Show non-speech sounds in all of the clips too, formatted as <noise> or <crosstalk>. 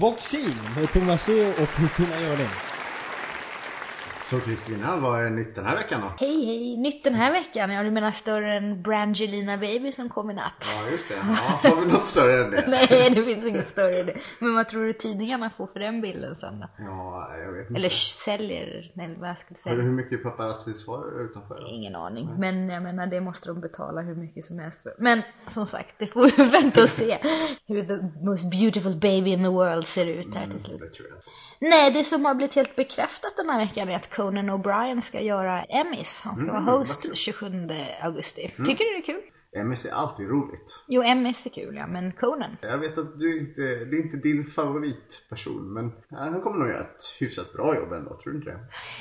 Voxin med Thomas Ö och Kristina Görling. Så Kristina, vad är nytt den här veckan då? Hej hej! Nytt den här veckan? Ja du menar större än Brangelina Baby som kom i natt? Ja just det, ja, har vi något större än det? <laughs> Nej det finns inget större än det. Men vad tror du tidningarna får för den bilden sen då? Ja, jag vet inte. Eller säljer, eller vad jag skulle säga. hur mycket paparazzis var det utanför? Ingen aning. Men jag menar det måste de betala hur mycket som helst för. Men som sagt, det får vi <laughs> vänta och se. Hur the most beautiful baby in the world ser ut här till slut. Det tror jag. Nej, det som har blivit helt bekräftat den här veckan är att Conan O'Brien ska göra Emmys. Han ska vara host 27 augusti. Tycker du det är kul? Emmys är alltid roligt. Jo, Emmys är kul ja, men Conan. Jag vet att du inte, det är inte din favoritperson men han kommer nog göra ett hyfsat bra jobb ändå, tror du inte det?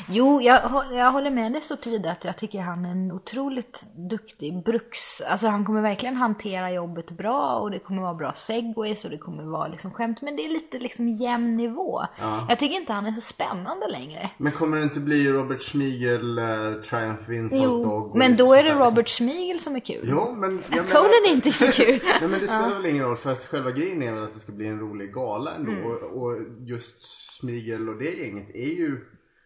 Jo, jag, jag håller med dig så tillvida att jag tycker han är en otroligt duktig bruks... Alltså han kommer verkligen hantera jobbet bra och det kommer vara bra segways och det kommer vara liksom skämt. Men det är lite liksom jämn nivå. Ja. Jag tycker inte han är så spännande längre. Men kommer det inte bli Robert Schmiegel, uh, Triumph Insult Dog? Jo, och men då är det liksom? Robert Schmiegel som är kul. Jo, men jag Conan är inte så kul. <laughs> Nej men det spelar väl ingen roll för att själva grejen är väl att det ska bli en rolig gala ändå Mm. och, och just Smigel och det gänget är ju,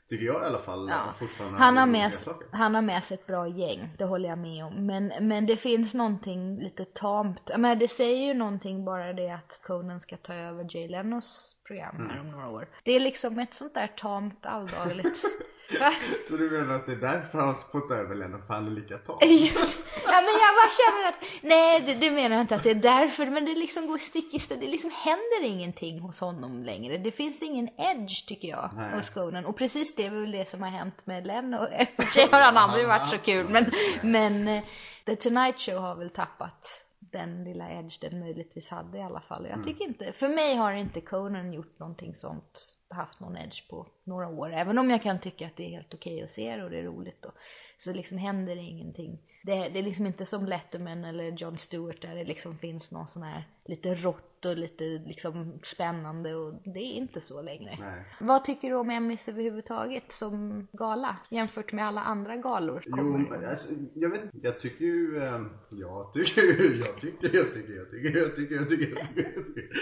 tycker jag i alla fall, Ja. Han har, med, saker. han har med sig ett bra gäng, det håller jag med om. Men, men det finns någonting lite tamt. Menar, det säger ju någonting bara det att Conan ska ta över Jay Lenos program här Mm. om några år. Det är liksom ett sånt där tamt alldagligt. <laughs> <laughs> Så du menar att det är därför han har fått över Lennon, för han är lika tam? <laughs> ja men jag bara känner att, nej det, det menar jag inte att det är därför, men det liksom går stick i stäv. Det liksom händer ingenting hos honom längre. Det finns ingen edge tycker jag Nej. hos Conan. Och precis det är väl det som har hänt med Leno. I och <laughs> för sig har han aldrig varit så kul, men, men eh, The Tonight Show har väl tappat den lilla edge den möjligtvis hade i alla fall. Jag tycker inte, för mig har inte Conan gjort någonting sånt, haft någon edge på några år. Även om jag kan tycka att det är helt okej att se det och det är roligt. Och, så liksom händer det ingenting. Det, det är liksom inte som Letterman eller Jon Stewart där det liksom finns någon sån här lite rått och lite liksom spännande och det är inte så längre. Nej. Vad tycker du om Emmys överhuvudtaget som gala jämfört med alla andra galor? Jo, kommer? men alltså, jag vet jag tycker ju, eh, jag tycker ju, jag tycker, jag tycker, jag tycker, jag tycker, jag tycker, jag tycker, jag tycker. <laughs>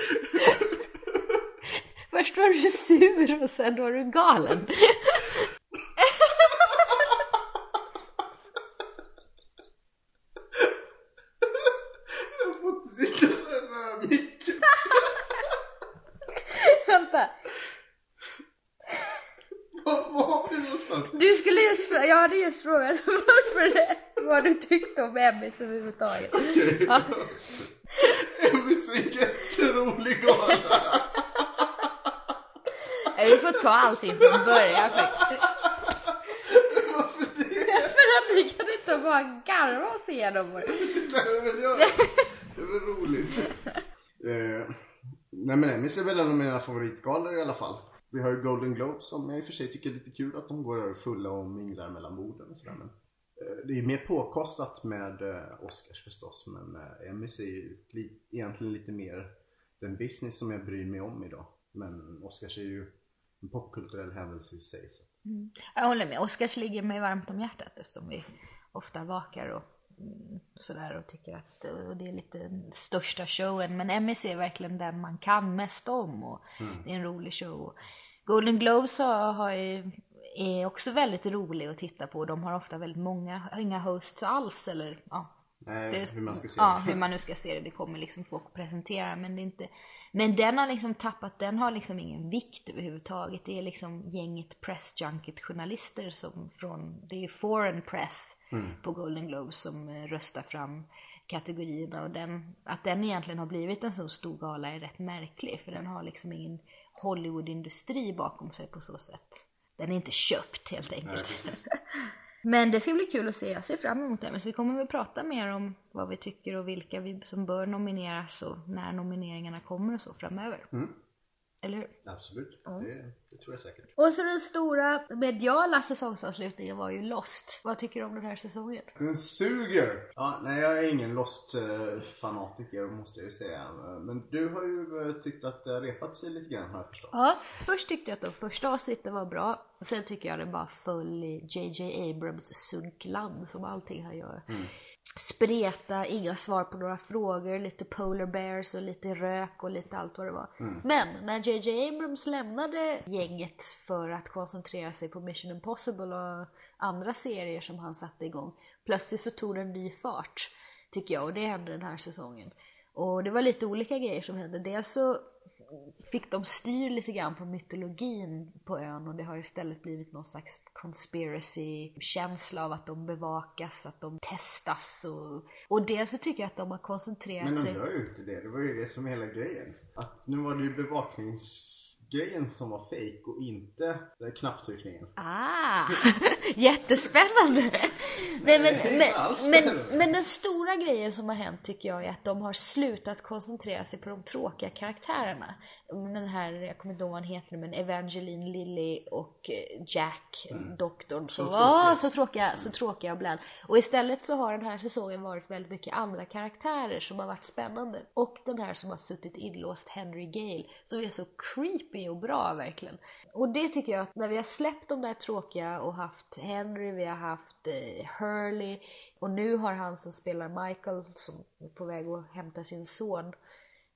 Först var du sur och sen var du galen. <laughs> Jag får inte sitta så här nära micken. Vänta. Någonstans? Du skulle just, frå- jag hade just frågat <laughs> varför det, vad du tyckte om Emmys överhuvudtaget. Ja. Emmys är en jätterolig gala. Vi får ta allting från början faktiskt. Varför det? <laughs> För att vi kan inte bara garva oss igenom det. Det kan jag. Det är väl roligt. <laughs> Eh, nej men Emmys är väl en av mina favoritgalor i alla fall. Vi har ju Golden Globes som jag i och för sig tycker är lite kul att de går över fulla och minglar mellan borden och sådär. Men, eh, det är mer påkostat med eh, Oscars förstås men eh, Emmys är ju li- egentligen lite mer den business som jag bryr mig om idag. Men Oscars är ju en popkulturell händelse i sig. Så. Mm. Jag håller med, Oscars ligger mig varmt om hjärtat eftersom vi ofta vakar och sådär och tycker att eh, det är lite största showen. Men Emmys är verkligen den man kan mest om och det är en rolig show. Och Golden Globes har, har ju, är också väldigt rolig att titta på. De har ofta väldigt många, inga hosts alls eller ja, Nej, det- hur man ska se ja, det. hur man nu ska se det. Det kommer liksom folk presentera men det är inte men den har liksom tappat, den har liksom ingen vikt överhuvudtaget. Det är liksom gänget press junket journalister som från, det är ju foreign press på Golden Globes som eh, röstar fram kategorierna och den, att den egentligen har blivit en så stor gala är rätt märklig för den har liksom ingen Hollywood-industri bakom sig på så sätt. Den är inte köpt helt enkelt. precis. <laughs> Men det ska bli kul att se, jag ser fram emot det. Men så vi kommer väl prata mer om vad vi tycker och vilka vi som bör nomineras och när nomineringarna kommer och så framöver. Mm. Eller hur? Absolut, det, det tror jag säkert. Och så den stora mediala säsongsavslutningen var ju Lost. Vad tycker du om den här säsongen? Den suger! Ja, nej jag är ingen Lost-fanatiker måste jag ju säga. Men du har ju eh, tyckt att det har repat sig lite grann har jag förstått. Ja, först tyckte jag att de första avsnitten var bra. Sen tycker jag det bara föll i JJ Abrams suggland som allting han gör. Spreta, inga svar på några frågor, lite polar bears och lite rök och lite allt vad det var. Men när JJ Abrams lämnade gänget för att koncentrera sig på Mission Impossible och andra serier som han satte igång, plötsligt så tog det en ny fart, tycker jag, och det hände den här säsongen. Och det var lite olika grejer som hände. Dels så fick de styr lite grann på mytologin på ön och det har istället blivit någon slags conspiracy-känsla av att de bevakas, att de testas och, och dels så tycker jag att de har koncentrerat Men de sig... gör ju inte det. Det var ju det som är hela grejen. Att nu var det ju bevakningsgrejen som var fake och inte knapptryckningen. Ah, <laughs> jättespännande! Nej, men, men, men, men den stora grejen som har hänt tycker jag är att de har slutat koncentrera sig på de tråkiga karaktärerna. Den här, jag kommer inte ihåg vad han heter men Evangeline Lilly och eh, Jack, doktorn. Så, Så så, tråkiga. så tråkiga, så tråkiga ibland. Och istället så har den här säsongen varit väldigt mycket andra karaktärer som har varit spännande. Och den här som har suttit inlåst, Henry Gale, som är så creepy och bra verkligen. Och det tycker jag att när vi har släppt de där tråkiga och haft Henry, vi har haft eh, Hurley och nu har han som spelar Michael som är på väg att hämta sin son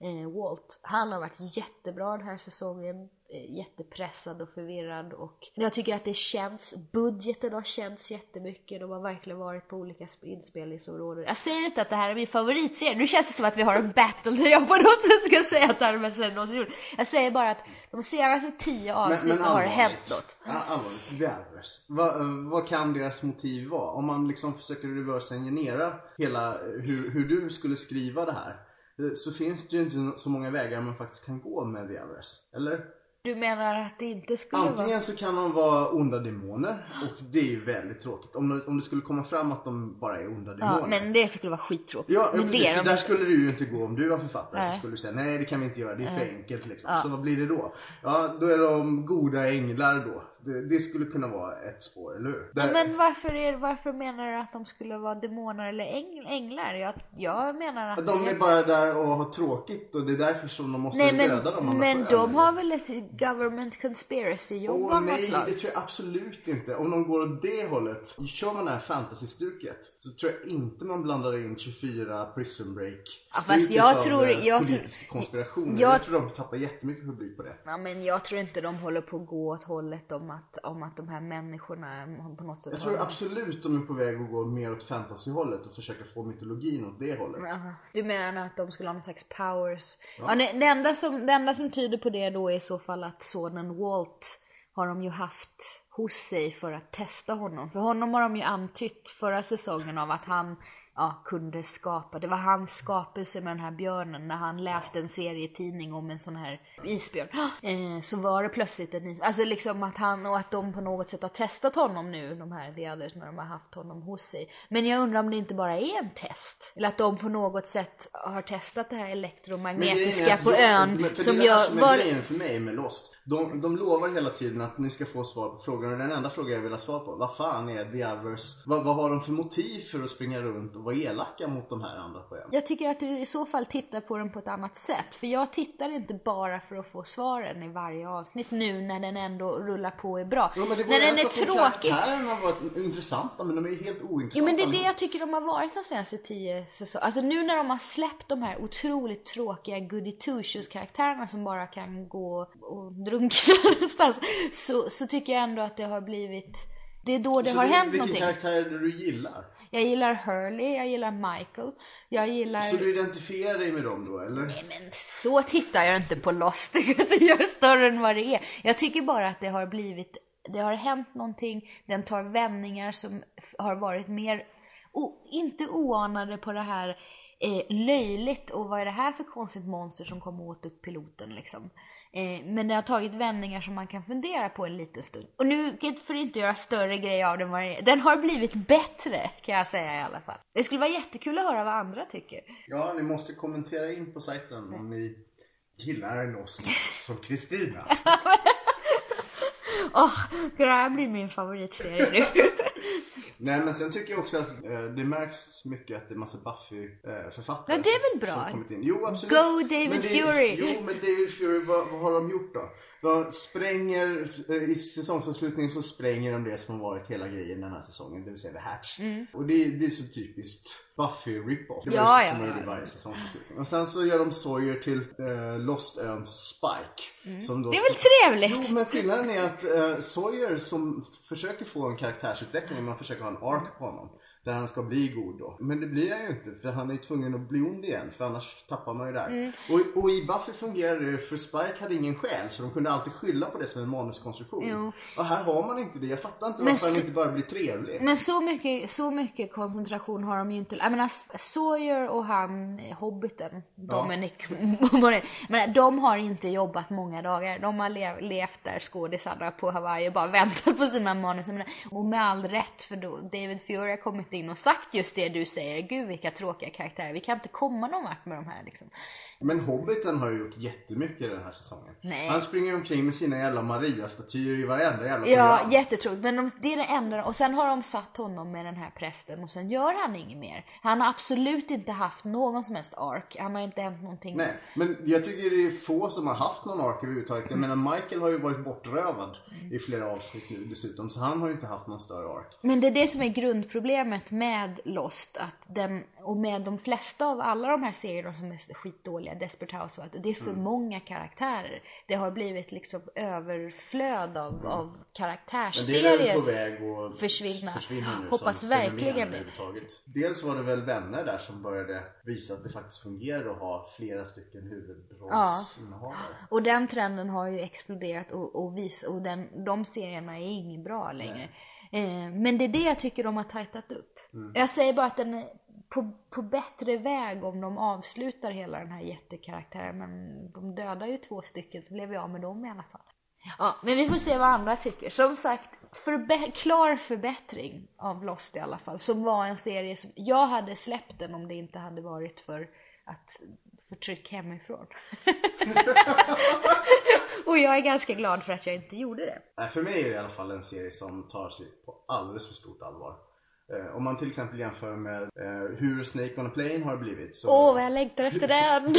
eh, Walt. Han har varit jättebra den här säsongen. Eh, jättepressad och förvirrad och jag tycker att det känns, budgeten har känts jättemycket. De har verkligen varit på olika sp- inspelningsområden. Jag säger inte att det här är min favoritserie. Nu känns det som att vi har en battle där jag på något sätt ska säga att det här är mest något roligt. Jag säger bara att de senaste tio avsnitten har hänt något. Ja, allvarligt. Davers. Vad, eh, vad kan deras motiv vara? Om man liksom försöker reverse engineera hela eh, hur, hur du skulle skriva det här. Eh, Så finns det ju inte så många vägar man faktiskt kan gå med The Others. Eller? Du menar att det inte skulle vara... Antingen så kan de vara onda demoner och det är ju väldigt tråkigt. Om om det skulle komma fram att de bara är onda demoner. Ja, men det skulle vara skittråkigt. Ja, men precis. det de där skulle det ju inte gå om du var författare. Nej. Så skulle du säga nej det kan vi inte göra, det är för enkelt liksom. Ja. Så vad blir det då? Ja, då är de goda änglar då. Det, det skulle kunna vara ett spår, eller hur? Där- Men varför, är, varför menar du att de skulle vara demoner eller äng, änglar? Jag, jag menar att... De är bara där och har tråkigt och det är därför som de måste Nej men, döda de andra men de har väl ett government conspiracy jobb Åh av något nej, slag? det tror jag absolut inte. Om de går åt det hållet. Kör man det här fantasy-stuket så tror jag inte man blandar in 24 prison break Ja, fast jag tror- eh, jag politiska konspirationer. jag- Jag tror de tappar jättemycket publik på det. Ja, men jag tror inte de håller på att gå åt hållet om att, om att de här människorna på något sätt Jag har- tror absolut de är på väg att gå mer åt fantasyhållet och försöka få mytologin åt det hållet. Jaha. Du menar att de skulle ha någon slags powers? Ja. det, det, enda som, det enda som tyder på det då är i så fall att sonen Walt har de ju haft hos sig för att testa honom. För honom har de ju antytt förra säsongen av att han ja, kunde skapa. Det var hans skapelse med den här björnen när han läste en serietidning om en sån här isbjörn. <gasps> Eh, så var det plötsligt en isbjörn. Alltså liksom att han och att de på något sätt har testat honom nu, de här The Others, när de har haft honom hos sig. Men jag undrar om det inte bara är en test. Eller att de på något sätt har testat det här elektromagnetiska på ön. Men för som det är det gör... som är Var, grejen för mig med Lost. De, de lovar hela tiden att ni ska få svar på frågan och den enda frågan jag vill ha svar på. Vad fan är Others? Vad, vad har de för motiv för att springa runt och vara elaka mot de här andra på? Jag tycker att du i så fall tittar på den på ett annat sätt. För jag tittar inte bara för att få svaren i varje avsnitt nu när den ändå rullar på är bra. Jo, men det när den är tråkig. Karaktärerna var intressanta men de är ju helt ointressanta. Jo men det är det jag tycker de har varit de senaste tio säsongerna. Alltså nu när de har släppt de här otroligt tråkiga goody two shoes karaktärerna som bara kan gå och drunkna <laughs> någonstans. Så, så tycker jag ändå att det har blivit det är då det Så har du- hänt vilken någonting. karaktär är det du gillar? Jag gillar Hurley, jag gillar Michael, jag gillar... Så du identifierar dig med dem då eller? Nej men så tittar jag inte på Lost, <laughs> det gör större än vad det är. Jag tycker bara att det har blivit, det har hänt någonting, den tar vändningar som har varit mer, inte oanade på det här eh, löjligt och vad är det här för konstigt monster som kom åt upp piloten liksom. Eh, men det har tagit vändningar som man kan fundera på en liten stund. Och nu, att inte göra större grej av den vad det är, den har blivit bättre kan jag säga i alla fall. Det skulle vara jättekul att höra vad andra tycker. Ja, ni måste kommentera in på sajten om ni gillar Lost som Kristina. <laughs> Åh, det här blir min favoritserie nu. <laughs> Nej men sen tycker jag också att eh, det märks mycket att det är massa Buffy-författare. Ja, det är väl bra. Som kommit in. Jo absolut. Go David Men det, Fury. Jo men David Fury, vad, vad har de gjort då? De spränger, eh, i säsongsavslutningen så spränger de det som har varit hela grejen den här säsongen, det vill säga The Hatch. Mm. Och det, det är så typiskt Buffy rip-off. Det var Ja, ja, som ja. gjorde i varje säsongsavslutning. Och sen så gör de Sawyer till eh, Lost Öns Spike. Som då Mm. Det är väl trevligt? Jo men skillnaden är att eh, Sawyer som försöker få en karaktärsutveckling, man försöker ha en ark på honom. Där han ska bli god då. Men det blir han ju inte för han är ju tvungen att bli ond igen för annars tappar man ju där. Mm. Och, och i Buffy fungerade det för Spike hade ingen själ så de kunde alltid skylla på det som en manuskonstruktion. Jo. Och här har man inte det. Jag fattar inte Men varför han inte bara blir trevlig. Men så mycket, så mycket koncentration har de ju inte. Jag menar Sawyer och han, hobbiten, Dominic <laughs> Morin, men de har inte jobbat många dagar. De har lev, levt där skådisarna på Hawaii och bara <laughs> väntat på sina manus. Menar, Och med all rätt för då David Fury har kommit in och sagt just det du säger. Gud vilka tråkiga karaktärer. Vi kan inte komma någon vart med de här liksom. Men Hobbiten har ju gjort jättemycket den här säsongen. Nej. Han springer omkring med sina jävla Maria-statyer i varenda jävla Ja, program. jättetråkigt. Men de, det är det enda. Och sen har de satt honom med den här prästen och sen gör han inget mer. Han har absolut inte haft någon som helst ark. Han har inte hänt någonting. Nej, men jag tycker det är få som har haft någon ark överhuvudtaget. Jag menar Michael har ju varit bortrövad i flera avsnitt nu dessutom. Så han har ju inte haft någon större ark. Men det är det som är grundproblemet med Lost. Att den, och med de flesta av alla de här serierna som är skitdåliga, Desperate Housewives, det är för Mm. många karaktärer. Det har blivit liksom överflöd av, av Mm. Men det är karaktärsserier. väl på väg att försvinna. försvinna nu Hoppas verkligen det. Dels var det väl vänner där som började visa att det faktiskt fungerar att ha flera stycken huvudrollsinnehavare. Och den trenden har ju exploderat och, och, vis, och den, de serierna är inget bra längre. Eh, men det är det jag tycker de har tajtat upp. Jag säger bara att den är på, på bättre väg om de avslutar hela den här jättekaraktären. Men de dödar ju två stycken så blev jag av med dem i alla fall. Ja, men vi får se vad andra tycker. Som sagt, förbe- klar förbättring av Lost i alla fall. Som var en serie som, jag hade släppt den om det inte hade varit för att förtryck hemifrån. <laughs> Och jag är ganska glad för att jag inte gjorde det. För mig är det i alla fall en serie som tar sig på alldeles för stort allvar. Eh, om man till exempel jämför med eh, hur Snake on a Plane har blivit så... Åh, vad jag längtar efter den!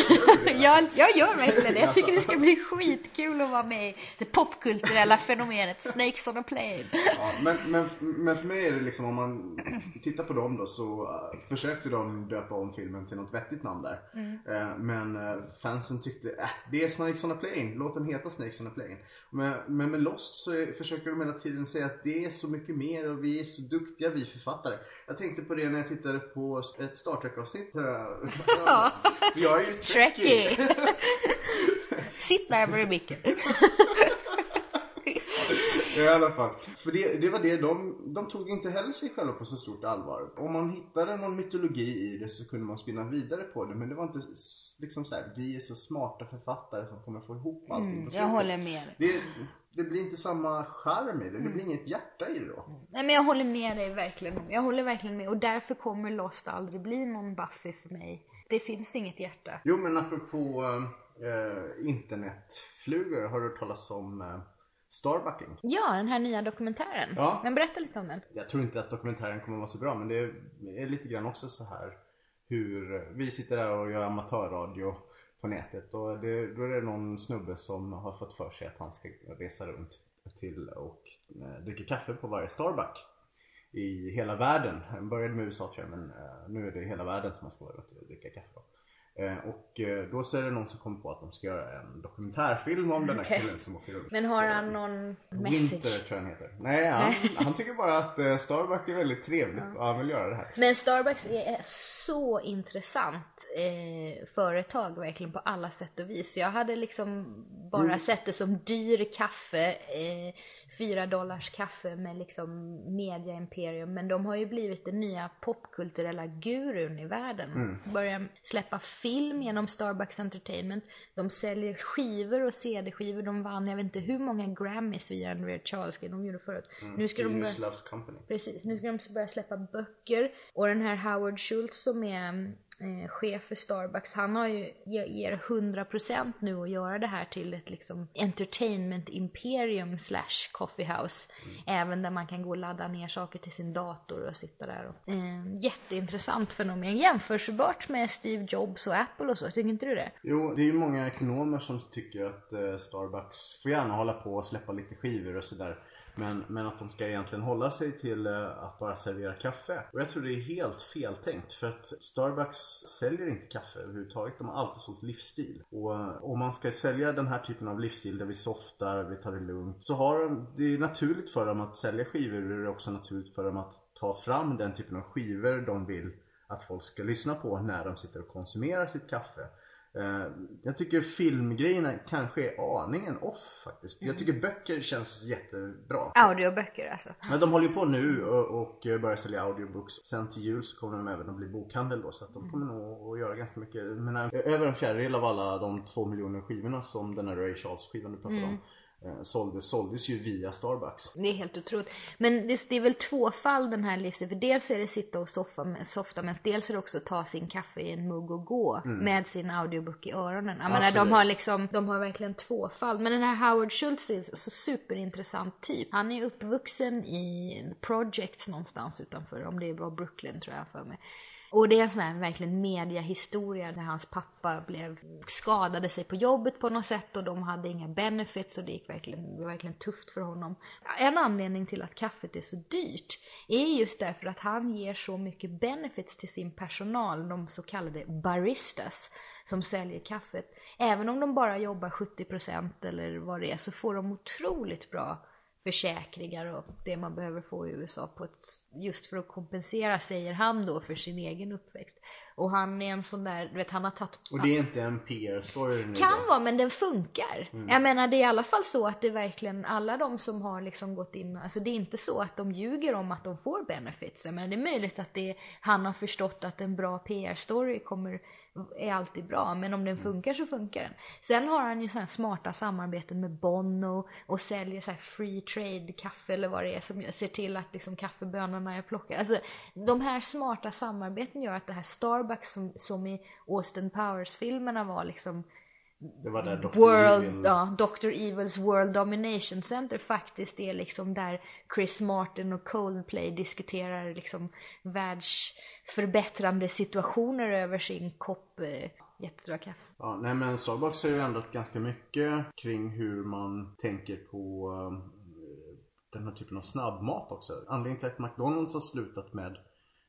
<laughs> <laughs> jag, jag gör verkligen det. Jag tycker det ska bli skitkul att vara med i det popkulturella fenomenet Snakes on a plane. Ja, men, men, men för mig är det liksom om man tittar på dem då så uh, försökte de döpa om filmen till något vettigt namn där. Eh, men uh, fansen tyckte äh, det är Snakes on a Plane, låt den heta Snakes on a Plane. Men, men med Lost så är, försöker de hela tiden säga att det är så mycket mer och vi är så duktiga vi författare. Jag tänkte på det när jag tittade på ett Star Trek avsnitt. <laughs> För jag är ju trekkie. <laughs> Sitt närmare micken. I alla fall. För det, det var det, de, de tog inte heller sig själva på så stort allvar. Om man hittade någon mytologi i det så kunde man spinna vidare på det. Men det var inte liksom så här, vi är så smarta författare som kommer få ihop allting på Mm, Jag håller med. Det, det blir inte samma charm i det. Det blir inget hjärta i det då. Nej men jag håller med dig verkligen. Jag håller verkligen med och därför kommer Lost aldrig bli någon Buffy för mig. Det finns inget hjärta. Jo men apropå äh, internetflugor. Har du hört talas om äh, Starbucking? Ja, den här nya dokumentären. Ja. Men berätta lite om den. Jag tror inte att dokumentären kommer vara så bra men det är lite grann också så här hur vi sitter där och gör amatörradio på nätet och det, då är det någon snubbe som har fått för sig att han ska resa runt till och eh, dricka kaffe på varje Starbuck i hela världen. Han började med USA tror jag men eh, nu är det hela världen som man ska vara runt och dricka kaffe. då. Eh, Och eh, då så är det någon som kommer på att de ska göra en dokumentärfilm om den här Okej. killen som åker runt. Men har han någon Winter message? tror jag han heter. Nej, han, <laughs> han tycker bara att eh, Starbucks är väldigt trevligt och han vill göra det här. Men Starbucks är så intressant eh, företag verkligen på alla sätt och vis. Jag hade liksom bara Mm. sett det som dyr kaffe, eh, fyra dollars kaffe med liksom media imperium. Men de har ju blivit den nya popkulturella gurun i världen. Mm. Börjar släppa film genom Starbucks Entertainment. De säljer skivor och CD-skivor. De vann jag vet inte hur många Grammys via Ray Charles de gjorde förut. Nu ska de börja... Precis, nu ska de börja släppa böcker och den här Howard Schultz som är eh, chef för Starbucks, han har ju, ger, ger 100% nu att göra det här till ett liksom entertainment imperium slash coffee house. Även där man kan gå och ladda ner saker till sin dator och sitta där. Och, eh, jätteintressant fenomen, jämförbart med Steve Jobs och Apple och så, tycker inte du det? Jo, det är ju många ekonomer som tycker att eh, Starbucks får gärna hålla på och släppa lite skivor och sådär. Men, men att de ska egentligen hålla sig till eh, att bara servera kaffe. Och jag tror det är helt feltänkt för att Starbucks säljer inte kaffe överhuvudtaget. De har alltid sålt livsstil. Och eh, om man ska sälja den här typen av livsstil där vi softar, vi tar det lugnt. Så har de, det är naturligt för dem att sälja skivor och det är också naturligt för dem att ta fram den typen av skivor de vill att folk ska lyssna på när de sitter och konsumerar sitt kaffe. Eh, Jag tycker filmgrejerna kanske är aningen off faktiskt. Jag tycker böcker känns jättebra. Audioböcker alltså. Men de håller ju på nu och, och börjar sälja audiobooks. Sen till jul så kommer de även att bli bokhandel då så att de kommer nog att göra ganska mycket. Men över en fjärdedel av alla de två miljoner skivorna som den här Ray Charles skivan du pratade om eh, såldes, såldes ju via Starbucks. Det är helt otroligt. Men det, det är väl tvåfall den här livsstilen. För dels är det sitta och soffa, med- softa men dels är det också ta sin kaffe i en mugg och gå med sin audiobook i öronen. Jag menar, de har liksom, de har verkligen tvåfall. Men den här Howard Schultz är så superintressant typ. Han är uppvuxen i Projects någonstans utanför, om det var Brooklyn tror jag för mig. Och det är en sån här verkligen mediahistoria där hans pappa blev, skadade sig på jobbet på något sätt och de hade inga benefits och det gick verkligen, var verkligen tufft för honom. En anledning till att kaffet är så dyrt är just därför att han ger så mycket benefits till sin personal, de så kallade baristas som säljer kaffet. Även om de bara jobbar 70% eller vad det är så får de otroligt bra försäkringar och det man behöver få i USA på ett, just för att kompensera säger han då för sin egen uppväxt. Och han är en sån där, du vet han har tagit Och det är inte en PR-story nu kan då. vara men den funkar. Jag menar det är i alla fall så att det verkligen alla de som har liksom gått in, alltså det är inte så att de ljuger om att de får benefits. Jag menar det är möjligt att det, han har förstått att en bra PR-story kommer, är alltid bra men om den funkar så funkar den. Sen har han ju så här smarta samarbeten med Bono och säljer så här free trade kaffe eller vad det är som ser till att liksom kaffebönorna är plockade. Alltså de här smarta samarbeten gör att det här Starbucks som, som i Austin Powers-filmerna var liksom Det var där Dr. World, Evil... ja, Dr. Evils World Domination Center faktiskt är liksom där Chris Martin och Coldplay diskuterar liksom världsförbättrande situationer över sin kopp eh, jättebra kaffe. Ja, nej men Starbucks har ju ändrat ganska mycket kring hur man tänker på eh, den här typen av snabbmat också. Anledningen till att McDonalds har slutat med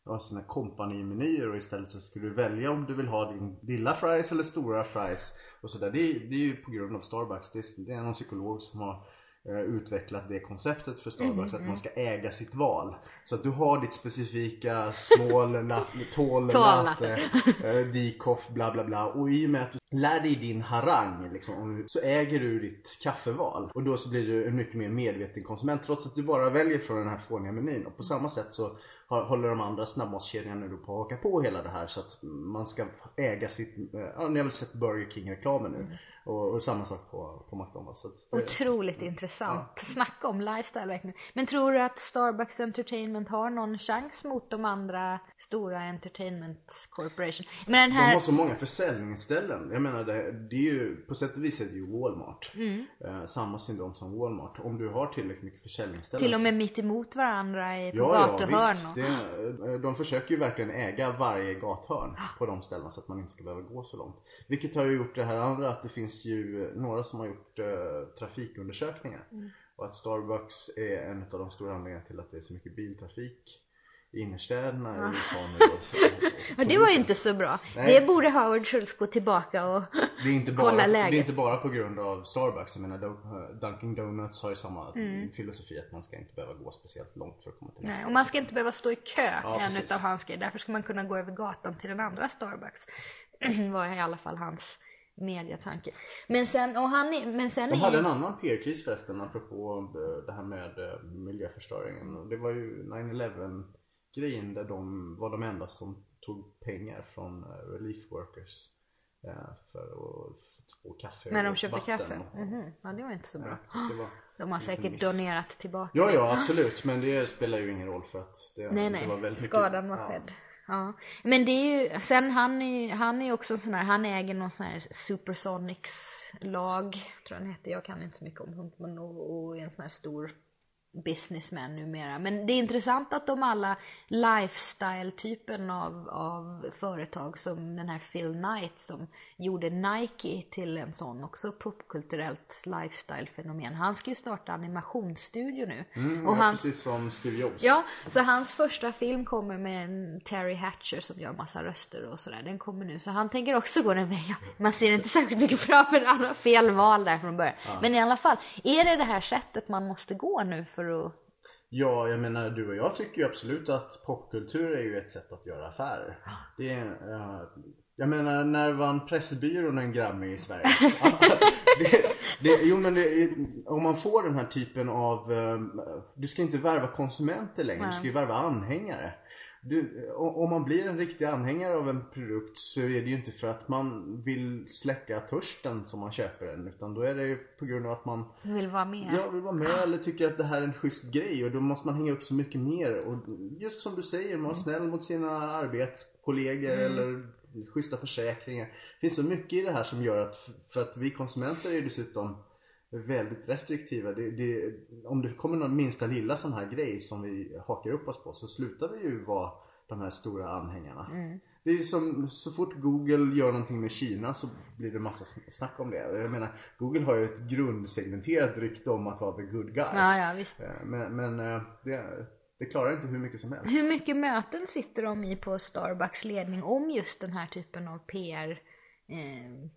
ja, sina kompanimenyer och istället så ska du välja om du vill ha din lilla fries eller stora fries och sådär. Det, är- det är ju på grund av Starbucks. Det är, det är någon psykolog som har utvecklat det konceptet för Starbucks att man ska äga sitt val. Så att du har ditt specifika small, <laughs> la- tall, latte, eh, decaf, bla bla bla. Och i och med att du lär dig din harang liksom, så äger du ditt kaffeval. Och då så blir du en mycket mer medveten konsument trots att du bara väljer från den här fåniga menyn. Och på samma sätt så håller de andra snabbmatskedjorna nu på att haka på hela det här så att man ska äga sitt, eh, ja ni har väl sett Burger King reklamen nu. Och, och samma sak på, på McDonalds. Det, Otroligt intressant. Snacka om lifestyle verkligen. Men tror du att Starbucks Entertainment har någon chans mot de andra stora entertainment corporation? Men den De här... har så många försäljningsställen. Jag menar det, det är ju, på sätt och vis är det ju Walmart. Mm. Eh, samma syndrom som Walmart. Om du har tillräckligt mycket försäljningsställen. Till och med mitt emot varandra i, på Ja, ja gatuhörn. visst. och... Det, eh, de försöker ju verkligen äga varje gathörn <gasps> på de ställena så att man inte ska behöva gå så långt. Vilket har ju gjort det här andra att det finns ju eh, några som har gjort eh, trafikundersökningar. Mm. Och att Starbucks är en av de stora anledningarna till att det är så mycket biltrafik i innerstäderna i USA nu. <laughs> Det var ju inte så bra. Nej. Det borde Howard Schultz gå tillbaka och... <laughs> Det är, inte bara, Kolla det läget. är inte bara på grund av Starbucks. Jag menar Dun- Dunkin Donuts har ju samma Mm. filosofi att man ska inte behöva gå speciellt långt för att komma till Nej, nästa. och man ska inte behöva stå i kö Ja, i en utav hans grejer. Därför ska man kunna gå över gatan till den andra Starbucks. <clears throat> var i alla fall hans mediatanke. Men sen, och han är, men sen De hade en annan PR-kris förresten apropå eh, det här med eh, miljöförstöringen. Det var ju 9-11 grejen där de var de enda som tog pengar från eh, relief workers för att få kaffe när de och köpte vatten kaffe. och- Mhm. Ja, det var inte så bra. Ja, var De har säkert miss. donerat tillbaka. Ja, ja absolut men det spelar ju ingen roll för att det, Nej, det nej. var väldigt mycket- Skadan var ja. skedd. Ja. Men det är ju, sen han är ju, han är också en sån här, han äger någon sån här Supersonics lag, tror jag den heter. Jag kan inte så mycket om hund, men och, och är en sån här stor businessmen numera. Men det är intressant att de alla lifestyle-typen av, av företag som den här Phil Knight som gjorde Nike till en sån också popkulturellt lifestyle-fenomen. Han ska ju starta animationsstudio nu. Mm, och ja, hans, Precis som Steve Jobs. Ja, så hans första film kommer med en Terry Hatcher som gör massa röster och sådär. Den kommer nu, så han tänker också gå den vägen. <laughs> Man ser inte särskilt mycket fram men han har fel val där från början. Men i alla fall, är det det här sättet man måste gå nu för att... Ja, jag menar du och jag tycker ju absolut att popkultur är ju ett sätt att göra affärer. Det är, eh, jag menar, när vann Pressbyrån en Grammy i Sverige? <laughs> det, det, jo men det, om man får den här typen av, eh, du ska inte värva konsumenter längre, du ska ju värva anhängare. Du, om man blir en riktig anhängare av en produkt så är det ju inte för att man vill släcka törsten som man köper den utan då är det ju på grund av att man Vill vara med. jag vill vara med <clears throat> eller tycker att det här är en schysst grej och då måste man hänga upp så mycket mer. Och just som du säger, man är snäll mot sina arbetskollegor eller schyssta försäkringar. Det finns så mycket i det här som gör att, för att vi konsumenter är dessutom väldigt restriktiva. Det, det, om det kommer någon minsta lilla sån här grej som vi hakar upp oss på så slutar vi ju vara de här stora anhängarna. Det är ju som så fort Google gör någonting med Kina så blir det massa sn- snack om det. Jag menar Google har ju ett grundsegmenterat rykte om att vara the good guys. Ja, ja, visst. Eh, Men, men eh, det, det klarar inte hur mycket som helst. Hur mycket möten sitter de i på Starbucks ledning om just den här typen av PR? Eh,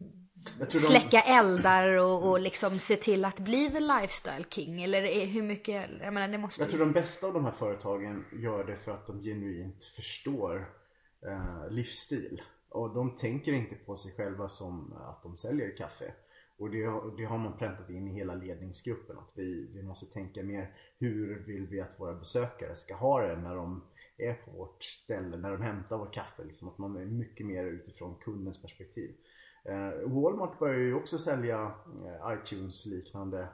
tror de- släcka eldar och, och liksom se till att bli the lifestyle king eller hur mycket, jag menar det måste Jag tror de bästa av de här företagen gör det för att de genuint förstår eh, livsstil. Och de tänker inte på sig själva som att de säljer kaffe. Och det, har- det har man präntat in i hela ledningsgruppen. Att vi, vi måste tänka mer hur vill vi att våra besökare ska ha det när de är på vårt ställe, när de hämtar vårt kaffe. Liksom att man är mycket mer utifrån kundens perspektiv. Eh, Walmart börjar ju också sälja eh, iTunes-liknande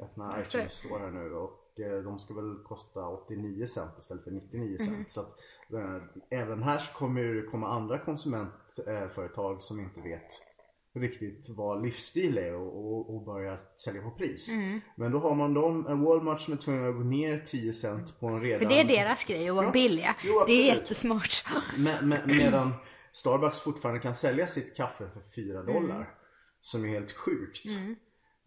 öppna jag förstår. iTunes står här nu och eh, de ska väl kosta 89 cent istället för 99 cent. Mhm. Så att även här så kommer det komma andra konsumentföretag som inte vet riktigt vad livsstil är och, och, och börja sälja på pris. Mm. Men då har man dem, en Walmart som är tvungna att gå ner 10 cent på en redan... För det är deras grej att vara Ja. billiga. Jo, det är jättesmart. Me- me- <clears throat> medan Starbucks fortfarande kan sälja sitt kaffe för 4 dollar. Mm. Som är helt sjukt.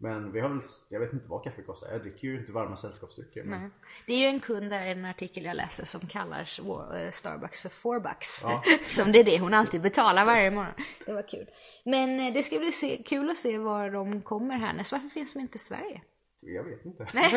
Men vi har väl, jag vet inte vad kaffe kostar. Jag dricker ju inte varma sällskapsdrycker. Men... Nej. Det är ju en kund där, en artikel jag läste som kallar eh, Starbucks för four bucks. Ja. <laughs> som det är det hon alltid betalar varje morgon. Det var kul. Men eh, det ska bli se, kul att se var de kommer härnäst. Varför finns de inte i Sverige? Jag vet inte. <laughs> Nej,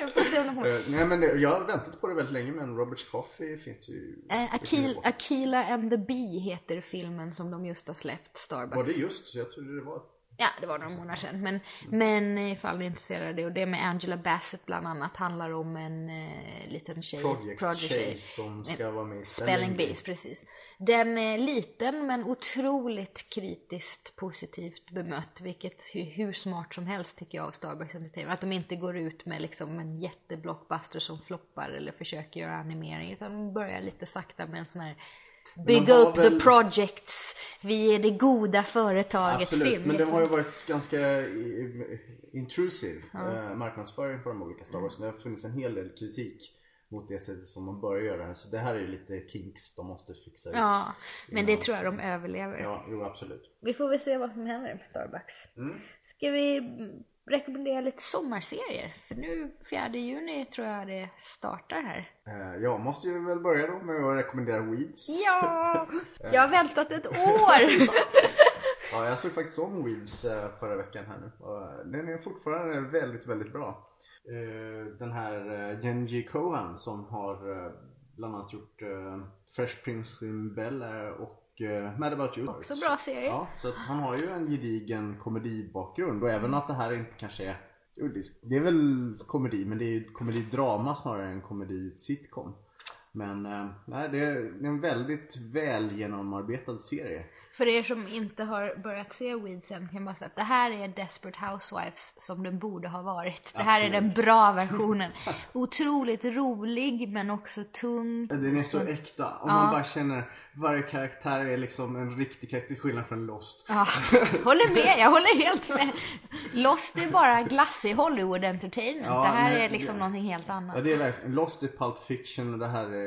det får se om de. <laughs> Eh, Nej men det- jag har väntat på det väldigt länge men Roberts Coffee finns ju... Eh, Akil. Akila and the Bee heter filmen som de just har släppt, Starbucks. Var det just? Så jag trodde det var... Ja, det var några månader sedan. Men, men ifall ni är intresserade, och det med Angela Bassett bland annat handlar om en eh, liten tjej. Project, project Tjej som ska vara med Spelling Bees, precis. Den är liten men otroligt kritiskt positivt bemött, vilket hur, hur smart som helst tycker jag av Starbucks Entertainment. Att de inte går ut med liksom en jätteblockbuster som floppar eller försöker göra animering, utan de börjar lite sakta med en sån här Bygga upp väl- the projects, vi är det goda företaget Absolut, film. men det har ju varit ganska i- intrusiv eh, marknadsföring på de olika Star Wars. Det har funnits en hel del kritik mot det sättet som de börjar göra det. Så det här är ju lite kinks de måste fixa ut. Ja, men det tror jag de överlever. Ja, jo absolut. Vi får väl se vad som händer med Starbucks. Ska vi mm, rekommendera lite sommarserier? För nu 4 juni tror jag det startar här. Eh, jag måste ju väl börja då med att rekommendera Weeds. Ja! <laughs> Jag har väntat ett år! <laughs> Ja, jag såg faktiskt om Weeds eh, förra veckan här nu. Eh, den är fortfarande väldigt, väldigt bra. Eh, Den här eh, Genji Cohan som har eh, bland annat gjort eh, Fresh Prince in Bel-Air och eh, Mad About You. Också bra serie. Ja, så han har ju en gedigen komedibakgrund och även att det här inte kanske är det är väl komedi men det är ju komedidrama snarare än komedi-sitcom. Men eh, nej, det är en väldigt väl genomarbetad serie. För er som inte har börjat se Weeds än kan jag bara säga att det här är Desperate Housewives som den borde ha varit. Det här är den bra <laughs> versionen. Otroligt rolig men också tung. Den är så äkta. Och man bara känner varje karaktär är liksom en riktig karaktär till skillnad från Lost. Ja, håller med, jag håller helt med. Lost är bara glassig Hollywood entertainment. Ja, det här men- är liksom någonting helt annat. Ja det är verkligen, Lost är Pulp Fiction och det här är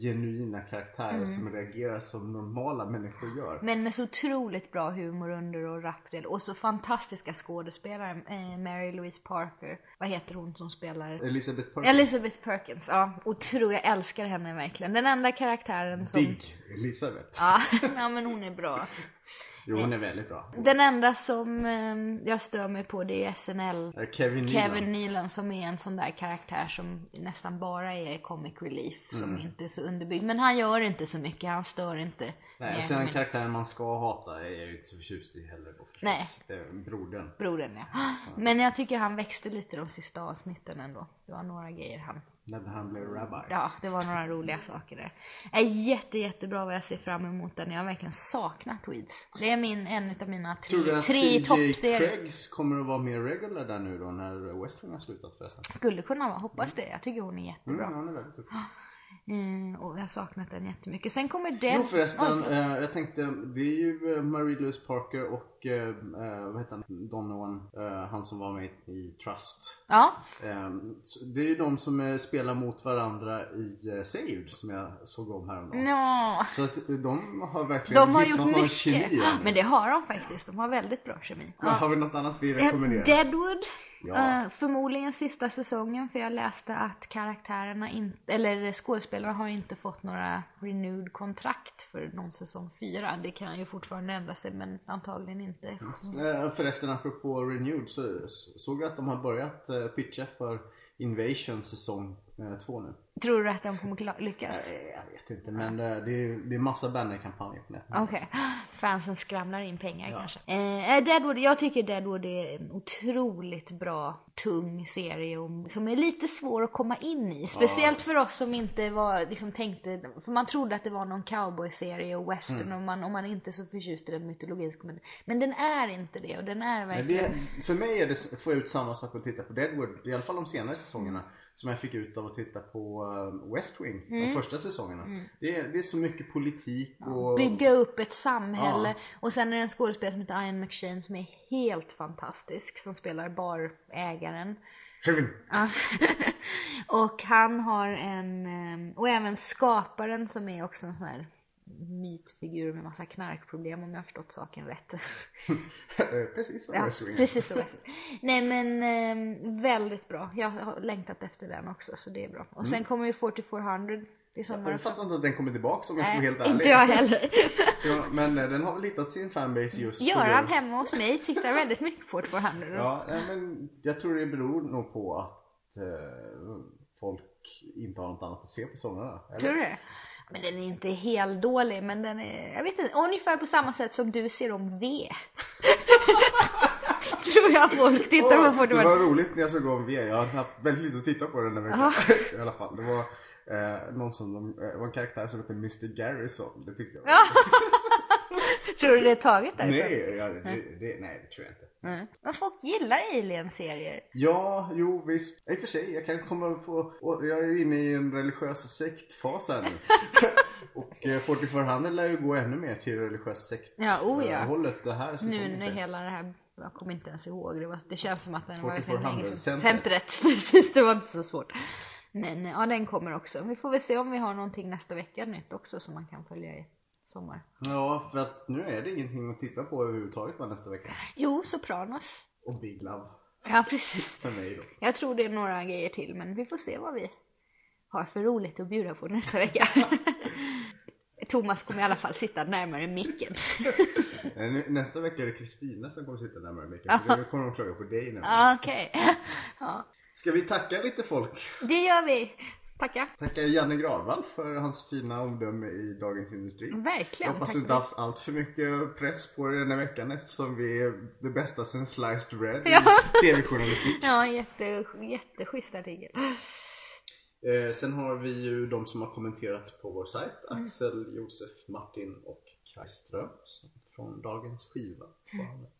genuina karaktärer Mm. som reagerar som normala människor gör. Men med så otroligt bra humor under och rappdel och så fantastiska skådespelare. Eh, Mary Louise Parker. Vad heter hon som spelar? Elisabeth Perkins. Elizabeth Perkins. Ja, otroligt. Jag älskar henne verkligen. Den enda karaktären som... Big Elisabeth. Ja, <laughs> ja, men hon är bra. Jo hon är väldigt bra. Den enda som eh, jag stör mig på det är SNL. Eh, Kevin. Kevin Nealon som är en sån där karaktär som nästan bara är comic relief. Som Mm. inte är så underbyggd. Men han gör inte så mycket. Han stör inte. Nej, och sen än karaktären man ska hata är jag ju inte så förtjust i heller då förstås. Nej. Det är brodern. brodern ja. Men jag tycker han växte lite de sista avsnitten ändå. Det var några grejer han När han blev rabbi. Ja, det var några roliga saker där. Är jätte, jättebra vad jag ser fram emot den. Jag har verkligen saknat Weeds. Det är min, en av mina tre, tre toppserier. Craigs kommer att vara mer regular där nu då när West Wing har slutat förresten? Skulle kunna vara, hoppas det. Jag tycker hon är jättebra. Mm, han är väldigt duktig. <gasps> Mm, och jag har saknat den jättemycket. Sen kommer Jo Dead... förresten, eh, jag tänkte, det är ju eh, Marie-Louise Parker och eh, eh, vad heter han, Donovan, eh, han som var med i Trust. Ja, det är ju de som spelar mot varandra i eh, Saved som jag såg om häromdagen. ja. Så att de har verkligen De har gjort mycket. kemi. Men det har de faktiskt. De har väldigt bra kemi. Men Har vi något annat vi rekommenderar? Deadwood. Ja. eh, förmodligen sista säsongen för jag läste att karaktärerna inte, eller skådespelarna har inte fått några renewed kontrakt för någon säsong fyra. Det kan ju fortfarande ändra sig men antagligen inte. Eh, Förresten apropå Renewed så så- såg jag att de har börjat eh, pitcha för Invasion säsong eh, två nu. Tror du att de kommer lyckas? Eh, Jag vet inte men eh, det är, det är massa bannerkampanjer på nätet. Okej, fansen skramlar in pengar kanske. Eh, Deadwood, jag tycker Deadwood är en otroligt bra, tung serie om, som är lite svår att komma in i. Speciellt för oss som inte var, liksom tänkte, för man trodde att det var någon cowboy-serie och western Mm. och man, om man inte är så förtjust i den mytologin så kommer Men den är inte det och den är verkligen... det, för mig är det, får jag ut samma sak att titta på Deadwood, i alla fall de senare säsongerna. Som jag fick ut av att titta på eh, West Wing, Mm. de första säsongerna. Det, är, det är så mycket politik och... Bygga upp ett samhälle Ja. och sen är det en skådespelare som heter Ian McShane som är helt fantastisk som spelar barägaren. Kevin. Ja. <laughs> och han har en, eh, och även skaparen som är också en sån här mytfigur med massa knarkproblem om jag har förstått saken rätt. <laughs> Precis som Ja, West precis så. West. Nej men eh, väldigt bra. Jag har längtat efter den också så det är bra. Och sen kommer ju 4400 i sommar Jag fattar inte att den kommer tillbaka om jag ska vara helt ärlig. inte jag heller. <laughs> Ja, men eh, den har väl hittat sin fanbase just Göran hemma hos mig tittar väldigt mycket på 400. Ja, men jag tror det beror nog på att eh, folk inte har något annat att se på somrarna. eller? Tror du det? Men den är inte helt dålig men den är, jag vet inte, ungefär på samma sätt som du ser om V. <laughs> Tror jag folk tittar Åh, på det 400. var roligt när jag såg om V. Jag har haft väldigt lite att titta på den här veckan. <laughs> I alla fall. Det var eh, någon som, de, eh, var en karaktär som hette Mr Garrison. Det tyckte jag var <laughs> Tror du det är taget därifrån? Nej, ja, det, det, nej, det tror jag inte. Mm. Men folk gillar alien-serier. Ja, jo visst. I och för sig, jag kan komma på... Jag är ju inne i en religiös sektfas här nu. <laughs> och eh, 4400 lär ju gå ännu mer till religiös sekt. Ja, oh ja. eh, hållet det här Nu när hela det här, jag kommer inte ens ihåg, det, var, det känns som att den var 4400 verkligen länge sedan. centret. Centret, <laughs> precis, det var inte så svårt. Men ja, den kommer också. Vi får väl se om vi har någonting nästa vecka nytt också som man kan följa i sommar. Ja, för att nu är det ingenting att titta på överhuvudtaget va, nästa vecka. Jo, Sopranos. Och Big Love Ja, precis. för mig då. Jag tror det är några grejer till, men vi får se vad vi har för roligt att bjuda på nästa vecka. <laughs> Thomas kommer i alla fall sitta närmare micken. <laughs> Nästa vecka är det Kristina som kommer sitta närmare mig. För då kommer de klaga på dig nu. Ja, Okej. <laughs> Ja, Ska vi tacka lite folk? det gör vi. Tackar. Tacka Janne Gravvall för hans fina omdöme i Dagens Industri. Jag Verkligen. hoppas tack du inte haft allt för mycket press på dig den här veckan eftersom vi är det bästa sen Sliced Red Ja. i <laughs> tv-journalistik. Ja, jätte, jätteschysst artikel. Eh, sen har vi ju de som har kommenterat på vår sajt. Mm. Axel, Josef, Martin och Kaj Ströms från dagens skiva.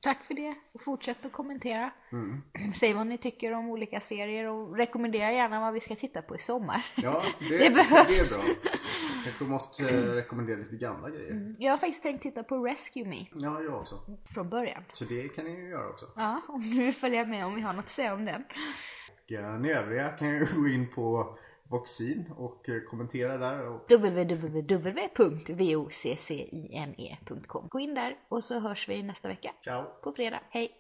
Tack för det och fortsätt att kommentera. Mm. <clears throat> Säg vad ni tycker om olika serier och rekommendera gärna vad vi ska titta på i sommar. Ja, det, <laughs> Det behövs. Det är bra. Kanske måste eh, rekommendera lite gamla grejer. Jag har faktiskt tänkt titta på Rescue Me Ja, jag också. från början. Så det kan ni ju göra också. Ja, om ni vill följa med om vi har något att säga om den. Och eh, ni övriga kan ju gå in på Voxin och eh, kommentera där. Och www.voccine.com Gå in där och så hörs vi nästa vecka ciao! på fredag. Hej!